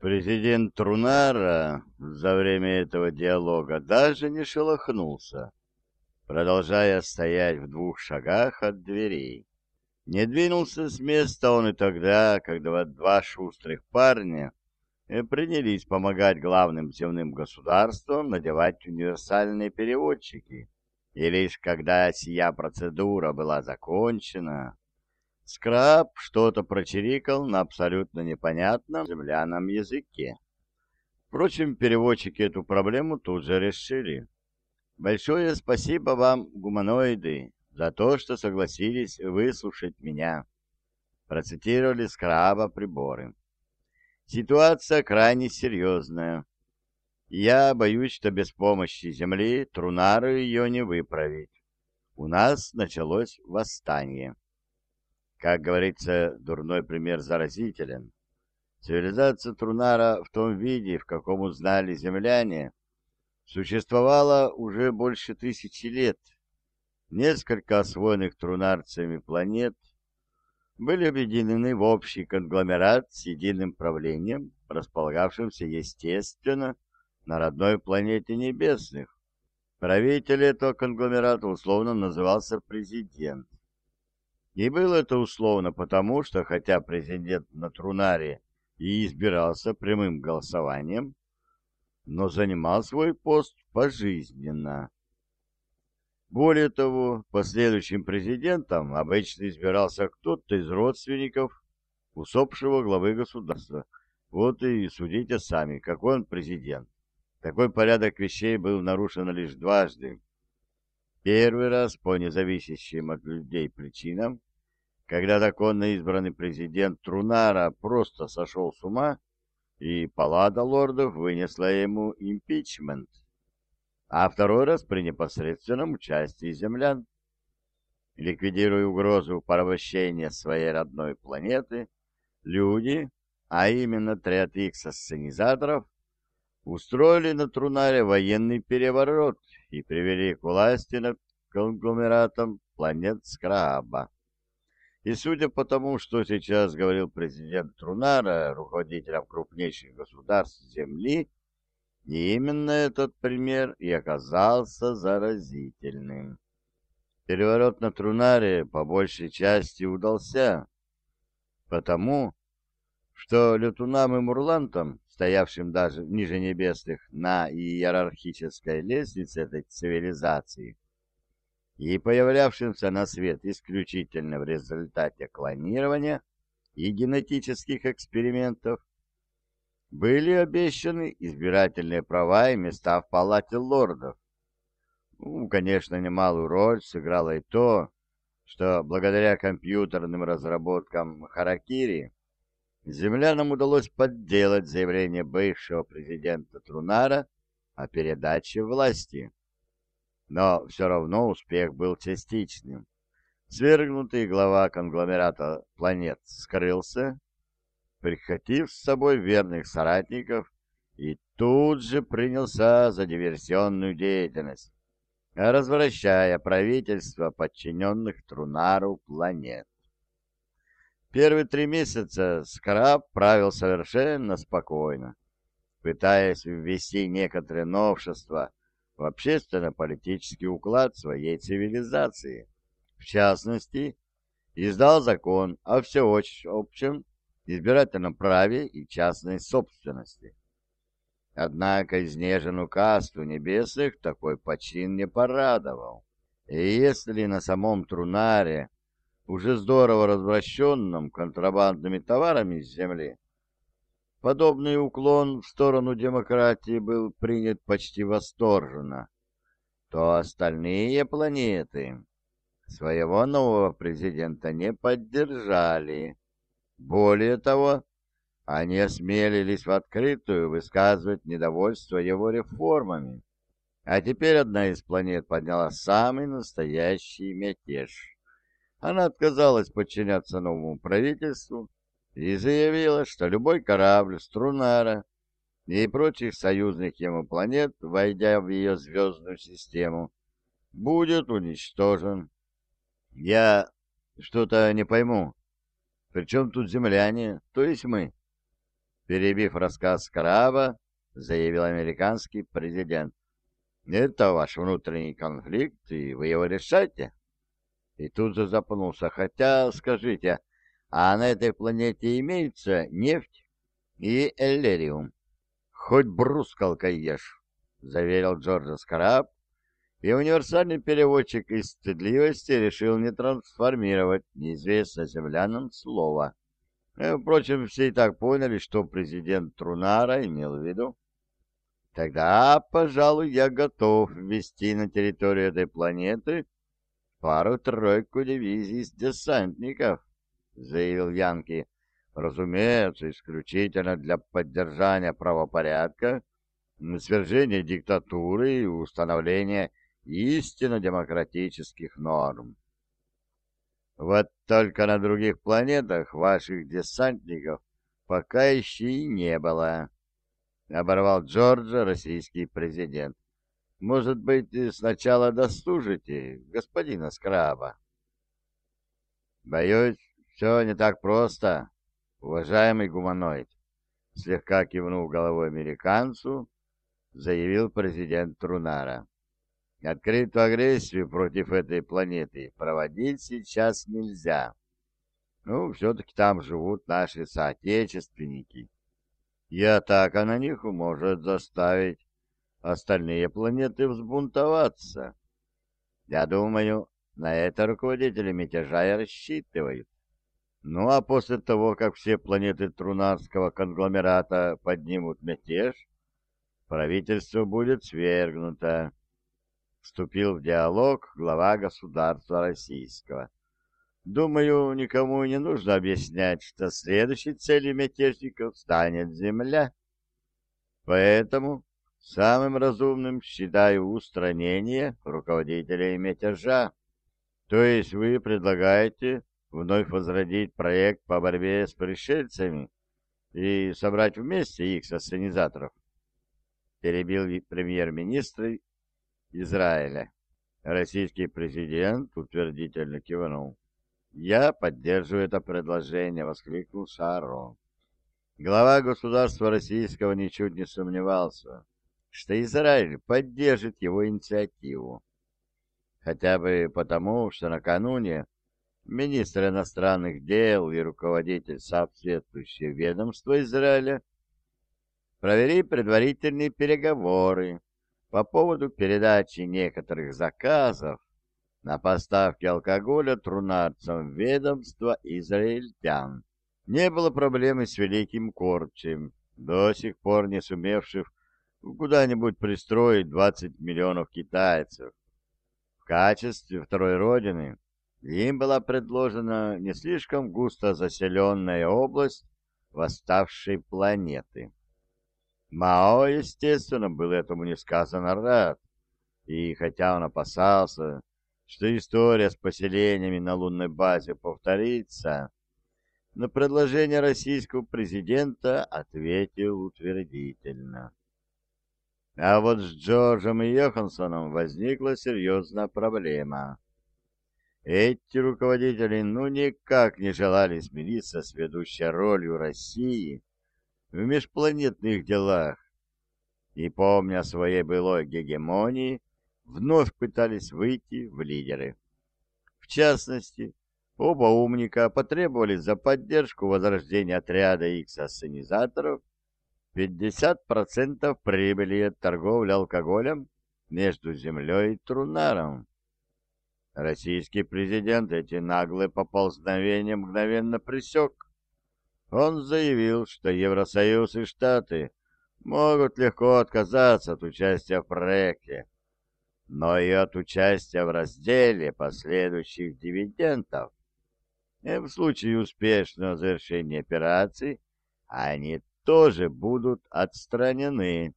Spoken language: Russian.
Президент Трунара за время этого диалога даже не шелохнулся, продолжая стоять в двух шагах от дверей. Не двинулся с места он и тогда, когда два шустрых парня принялись помогать главным земным государствам надевать универсальные переводчики. И лишь когда сия процедура была закончена, Скраб что-то прочирикал на абсолютно непонятном земляном языке. Впрочем, переводчики эту проблему тут же решили. Большое спасибо вам, гуманоиды, за то, что согласились выслушать меня. Процитировали Скраба приборы. Ситуация крайне серьезная. Я боюсь, что без помощи Земли Трунару ее не выправить. У нас началось восстание. Как говорится, дурной пример заразителен. Цивилизация Трунара в том виде, в каком узнали земляне, существовала уже больше тысячи лет. Несколько освоенных трунарцами планет были объединены в общий конгломерат с единым правлением, располагавшимся, естественно, на родной планете небесных. Правитель этого конгломерата условно назывался президент. И было это условно потому, что хотя президент на Трунаре и избирался прямым голосованием, но занимал свой пост пожизненно. Более того, последующим президентом обычно избирался кто-то из родственников усопшего главы государства. Вот и судите сами, какой он президент. Такой порядок вещей был нарушен лишь дважды. Первый раз по независящим от людей причинам, когда законно избранный президент Трунара просто сошел с ума, и палата лордов вынесла ему импичмент, а второй раз при непосредственном участии землян. Ликвидируя угрозу порабощения своей родной планеты, люди, а именно отряд Икс-ассенизаторов, устроили на Трунаре военный переворот и привели к власти над конгломератом планет Скраба. И судя по тому, что сейчас говорил президент Трунара, руководителем крупнейших государств Земли, именно этот пример и оказался заразительным. Переворот на Трунаре по большей части удался, потому что летунам и мурлантам, стоявшим даже ниже небесных на иерархической лестнице этой цивилизации, и появлявшимся на свет исключительно в результате клонирования и генетических экспериментов, были обещаны избирательные права и места в палате лордов. Ну, конечно, немалую роль сыграло и то, что благодаря компьютерным разработкам Харакири землянам удалось подделать заявление бывшего президента Трунара о передаче власти но все равно успех был частичным. Свергнутый глава конгломерата планет скрылся, прихватив с собой верных соратников, и тут же принялся за диверсионную деятельность, развращая правительство подчиненных Трунару планет. Первые три месяца Скраб правил совершенно спокойно, пытаясь ввести некоторые новшества в общественно-политический уклад своей цивилизации. В частности, издал закон о всеобщем избирательном праве и частной собственности. Однако изнеженную касту небесных такой почин не порадовал. И если на самом Трунаре, уже здорово развращенном контрабандными товарами с земли, Подобный уклон в сторону демократии был принят почти восторженно, то остальные планеты своего нового президента не поддержали. Более того, они осмелились в открытую высказывать недовольство его реформами. А теперь одна из планет подняла самый настоящий мятеж. Она отказалась подчиняться новому правительству и заявила, что любой корабль Струнара и прочих союзных ему планет, войдя в ее звездную систему, будет уничтожен. Я что-то не пойму. Причем тут земляне, то есть мы? перебив рассказ Краба, заявил американский президент. Это ваш внутренний конфликт, и вы его решаете. И тут же запнулся. Хотя, скажите, а на этой планете имеются нефть и эллериум? Хоть брускалкой ешь, заверил Джорджа Скраб, и универсальный переводчик из стыдливости решил не трансформировать неизвестное землянам слово. Э, впрочем, все и так поняли, что президент Трунара имел в виду. Тогда, пожалуй, я готов ввести на территорию этой планеты пару-тройку дивизий с десантников, заявил Янки. Разумеется, исключительно для поддержания правопорядка, свержения диктатуры и установления истинно демократических норм. Вот только на других планетах ваших десантников пока еще и не было, — оборвал Джорджа российский президент. Может быть, сначала дослужите господина Скраба? Боюсь, все не так просто, уважаемый гуманоид. Слегка кивнув головой американцу, заявил президент Трунара. Открытую агрессию против этой планеты проводить сейчас нельзя. Ну, все-таки там живут наши соотечественники. И атака на них может заставить остальные планеты взбунтоваться. Я думаю, на это руководители мятежа и рассчитывают. Ну а после того, как все планеты Трунарского конгломерата поднимут мятеж, правительство будет свергнуто вступил в диалог глава государства российского. Думаю, никому не нужно объяснять, что следующей целью мятежников станет земля. Поэтому самым разумным считаю устранение руководителей мятежа. То есть вы предлагаете вновь возродить проект по борьбе с пришельцами и собрать вместе их сосценизаторов? Перебил премьер-министр Израиля. Российский президент утвердительно кивнул. «Я поддерживаю это предложение», — воскликнул Шаро. Глава государства российского ничуть не сомневался, что Израиль поддержит его инициативу. Хотя бы потому, что накануне министр иностранных дел и руководитель соответствующего ведомства Израиля провели предварительные переговоры по поводу передачи некоторых заказов на поставки алкоголя трунарцам ведомства израильтян. Не было проблемы с Великим Корчем, до сих пор не сумевших куда-нибудь пристроить 20 миллионов китайцев. В качестве второй родины им была предложена не слишком густо заселенная область восставшей планеты. Мао, естественно, был этому несказанно рад, и хотя он опасался, что история с поселениями на лунной базе повторится, на предложение российского президента ответил утвердительно. А вот с Джорджем и Йоханссоном возникла серьезная проблема. Эти руководители ну никак не желали смириться с ведущей ролью России в межпланетных делах и, помня о своей былой гегемонии, вновь пытались выйти в лидеры. В частности, оба умника потребовали за поддержку возрождения отряда X-ассенизаторов 50% прибыли от торговли алкоголем между Землей и Трунаром. Российский президент эти наглые поползновения мгновенно пресек, он заявил, что Евросоюз и Штаты могут легко отказаться от участия в проекте, но и от участия в разделе последующих дивидендов. И в случае успешного завершения операции они тоже будут отстранены.